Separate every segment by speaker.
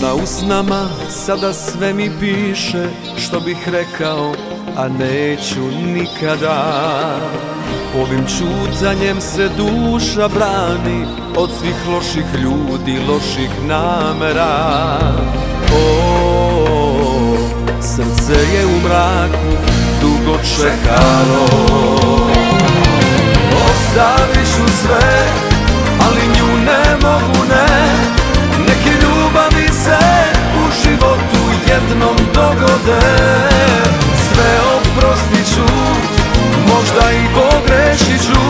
Speaker 1: Pesma usnama sada sve mi piše Što bih rekao, a neću nikada. Ovim čutanjem se duša brani Od svih loših ljudi, loših namera. O, srce je u mraku dugo čekalo. Ostavit dogode Sve oprostit ću, možda i pogrešit ću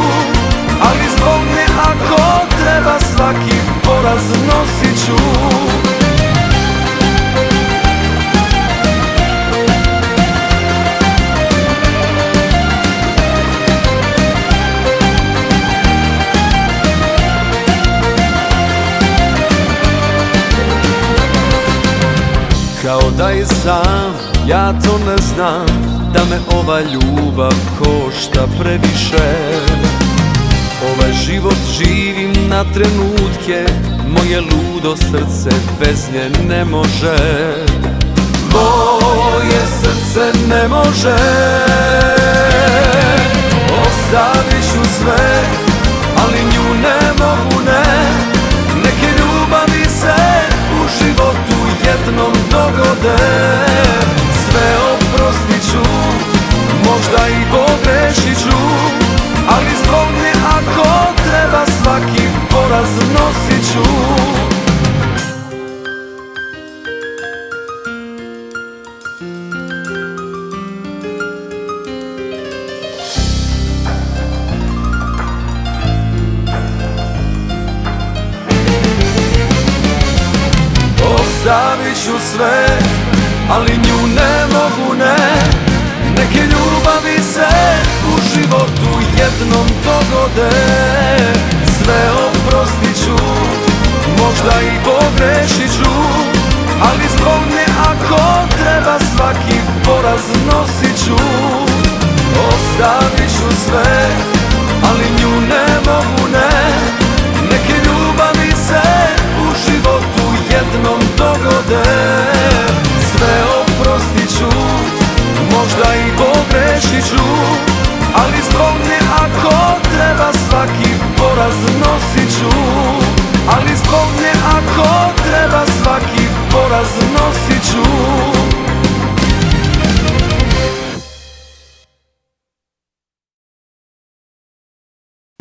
Speaker 1: Ali zbog nje ako treba svaki poraz nosit ću Kao da je sam, ja to ne znam Da me ova ljubav košta previše. Ovaj život živim na trenutke Moje ludo srce bez nje ne može. Moje srce ne može svaki poraz nosit ću. Ostavit ću sve, ali nju ne mogu ne. Neke ljubavi se u životu jednom dogode sve oprostit ću Možda i pogrešit ću Ali zbog nje ako treba svaki poraz nosit ću. Ostavit ću sve Ali nju ne mogu ne. Neke ljubavi se u životu jednom dogode. Sve oprostit ću Možda i pogrešit ću Ali zbog nje ako raznosit ću Ali zbog nje ako treba svaki poraz